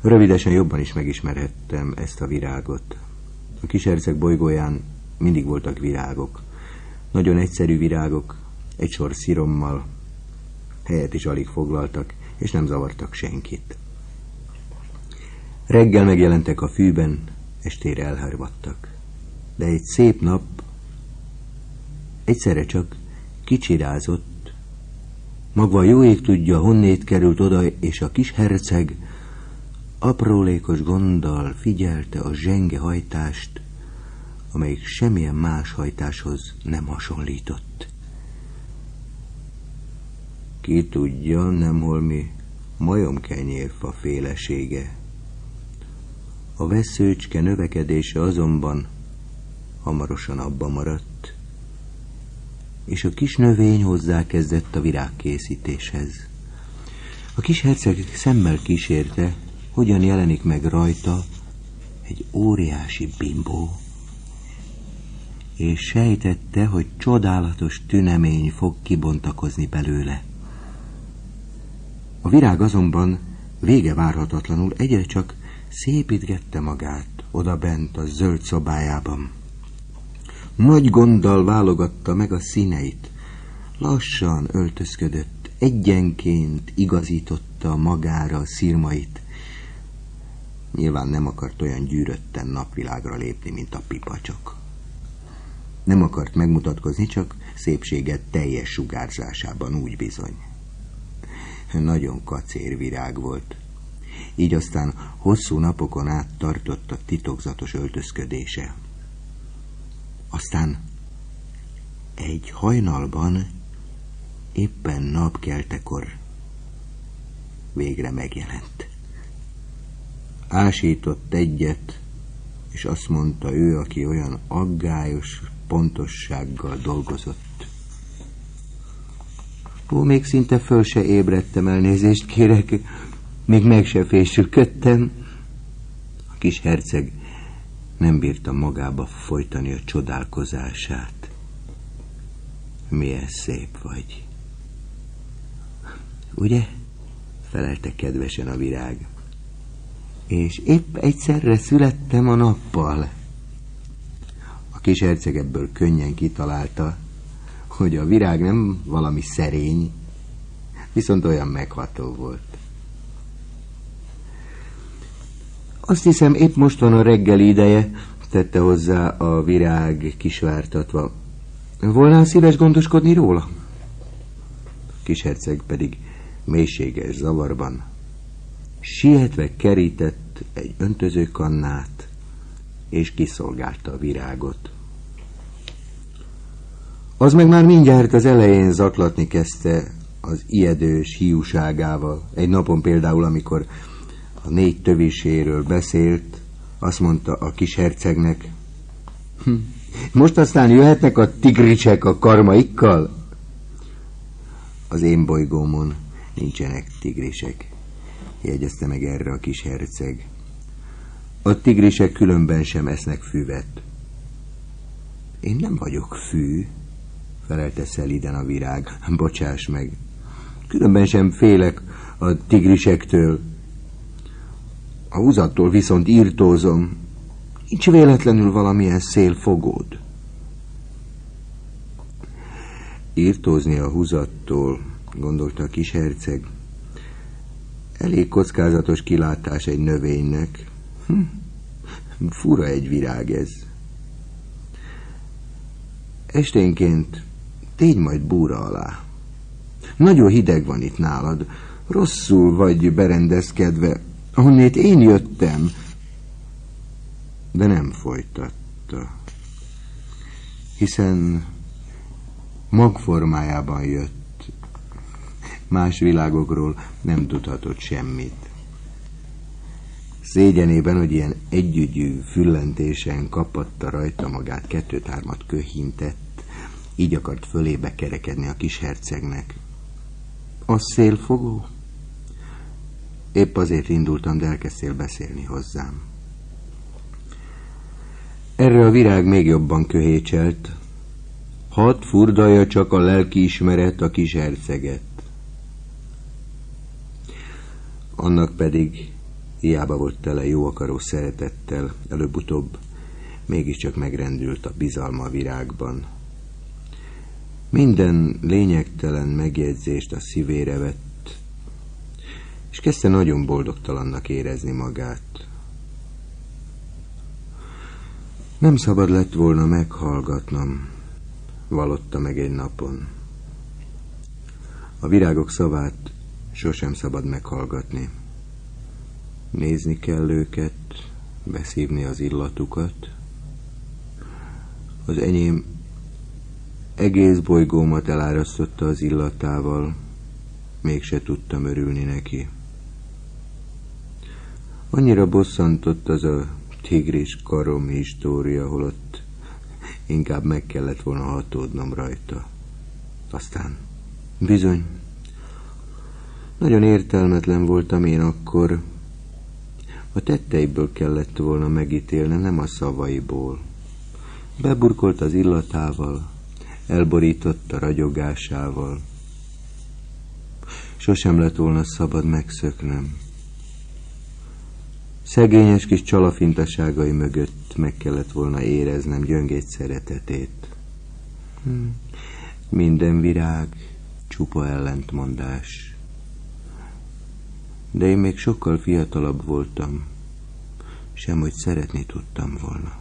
Rövidesen jobban is megismerhettem ezt a virágot. A kis herceg bolygóján mindig voltak virágok. Nagyon egyszerű virágok, egy sor szirommal, helyet is alig foglaltak, és nem zavartak senkit. Reggel megjelentek a fűben, estére elhárvadtak. De egy szép nap egyszerre csak kicsirázott, magva jó ég tudja, honnét került oda, és a kis herceg aprólékos gonddal figyelte a zsenge hajtást, amelyik semmilyen más hajtáshoz nem hasonlított. Ki tudja, nem holmi majomkenyérfa félesége. A veszőcske növekedése azonban hamarosan abba maradt, és a kis növény hozzákezdett a virágkészítéshez. A kis herceg szemmel kísérte, hogyan jelenik meg rajta egy óriási bimbó, és sejtette, hogy csodálatos tünemény fog kibontakozni belőle. A virág azonban vége várhatatlanul egyre csak szépítgette magát oda bent a zöld szobájában. Nagy gonddal válogatta meg a színeit, lassan öltözködött, egyenként igazította magára a szirmait. Nyilván nem akart olyan gyűrötten napvilágra lépni, mint a pipacsok. Nem akart megmutatkozni, csak szépséget teljes sugárzásában úgy bizony. Nagyon kacér virág volt. Így aztán hosszú napokon át tartott a titokzatos öltözködése. Aztán egy hajnalban, éppen napkeltekor végre megjelent. Ásított egyet, és azt mondta ő, aki olyan aggályos pontossággal dolgozott. Ó, még szinte föl se ébredtem, elnézést kérek, még meg se fésülködtem. A kis herceg nem bírta magába folytani a csodálkozását. Milyen szép vagy. Ugye? felelte kedvesen a virág. És épp egyszerre születtem a nappal. A kis herceg ebből könnyen kitalálta, hogy a virág nem valami szerény, viszont olyan megható volt. Azt hiszem, épp most van a reggeli ideje, tette hozzá a virág kisvártatva. Volnál szíves gondoskodni róla? Kisherceg pedig mélységes zavarban sietve kerített egy öntözőkannát, és kiszolgálta a virágot. Az meg már mindjárt az elején zaklatni kezdte az ijedős hiúságával. Egy napon például, amikor a négy töviséről beszélt, azt mondta a kis hercegnek, hm, most aztán jöhetnek a tigricsek a karmaikkal? Az én bolygómon nincsenek tigrisek, jegyezte meg erre a kis herceg. A tigrisek különben sem esznek füvet. Én nem vagyok fű, felelte szeliden a virág. Bocsáss meg. Különben sem félek a tigrisektől. A húzattól viszont írtózom. Nincs véletlenül valamilyen szélfogód. Írtózni a húzattól, gondolta a kis herceg. Elég kockázatos kilátás egy növénynek. Hm, fura egy virág ez. Esténként tégy majd búra alá. Nagyon hideg van itt nálad. Rosszul vagy berendezkedve. Ahonnét én jöttem. De nem folytatta. Hiszen magformájában jött. Más világokról nem tudhatott semmit. Szégyenében, hogy ilyen együgyű füllentésen kapatta rajta magát, kettőt-hármat köhintett, így akart fölébe kerekedni a kis hercegnek. A szélfogó? Épp azért indultam, de elkezdtél beszélni hozzám. Erre a virág még jobban köhécselt. Hadd furdalja csak a lelkiismeret a kis herceget. Annak pedig Hiába volt tele jó akaró szeretettel, előbb-utóbb mégiscsak megrendült a bizalma virágban. Minden lényegtelen megjegyzést a szívére vett, és kezdte nagyon boldogtalannak érezni magát. Nem szabad lett volna meghallgatnom, valotta meg egy napon. A virágok szavát sosem szabad meghallgatni. Nézni kell őket, beszívni az illatukat. Az enyém egész bolygómat elárasztotta az illatával, mégse tudtam örülni neki. Annyira bosszantott az a tigris karom história, holott inkább meg kellett volna hatódnom rajta. Aztán bizony, nagyon értelmetlen voltam én akkor, a tetteiből kellett volna megítélni, nem a szavaiból. Beburkolt az illatával, elborított a ragyogásával. Sosem lett volna szabad megszöknem. Szegényes kis csalafintaságai mögött meg kellett volna éreznem gyöngét szeretetét. Hm. Minden virág csupa ellentmondás. De én még sokkal fiatalabb voltam, sem hogy szeretni tudtam volna.